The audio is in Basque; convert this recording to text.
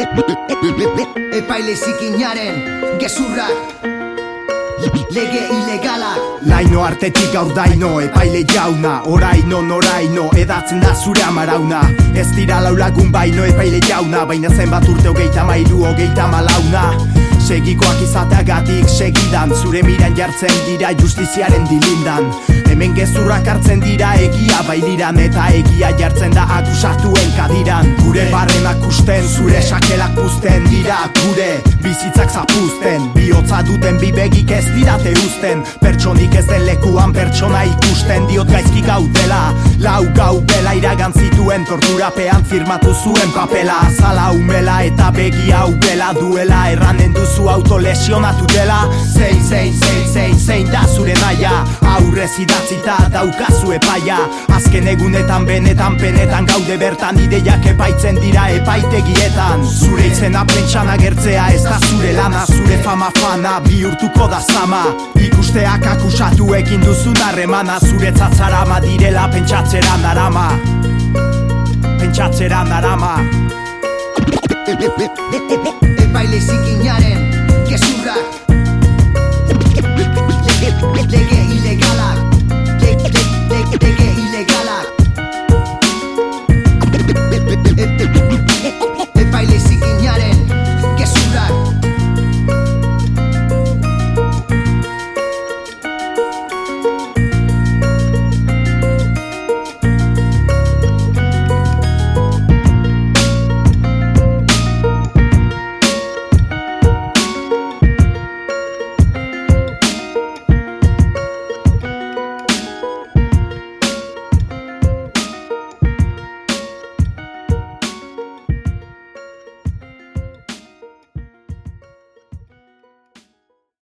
Epaile zikinaren gezurrak Lege ilegalak. Laino artetik gaur daino, epaile jauna Oraino, noraino, edatzen da zure amarauna. Ez dira laulagun baino, epaile jauna Baina zenbat urte hogeita mairu, hogeita malauna. Segikoak izateagatik segidan Zure miran jartzen dira justiziaren dilindan. Hemen gezurrak hartzen dira egia bailiran Eta egia jartzen da akusatuen kadiran Gure barrenak usten, zure sakelak puzten dira Gure bizitzak zapuzten. Biotza duten bibegik ez dirate usten Pertsonik ez den lekuan pertsona ikusten Diot gaizki gaudela, lau gau bela Zituen torturapean firmatu zuen papela. Azala umela eta begi hau duela. Erranen duzu autolesionatu dela. Zein, zein, zein, zein, zein da zure naia Aurrez idatzita daukazu epaia Azken egunetan benetan penetan gaude bertan. Ideiak epaitzen dira epaitegietan Zure izena pentsan agertzea ez da zure lana. Zure fama fana bihurtuko da zama. Ikusteak akusatu ekin duzu narremana Zure tzatzarama direla pentsatzera narama Pentsatzera narama. Epaile zikinaren gezurrak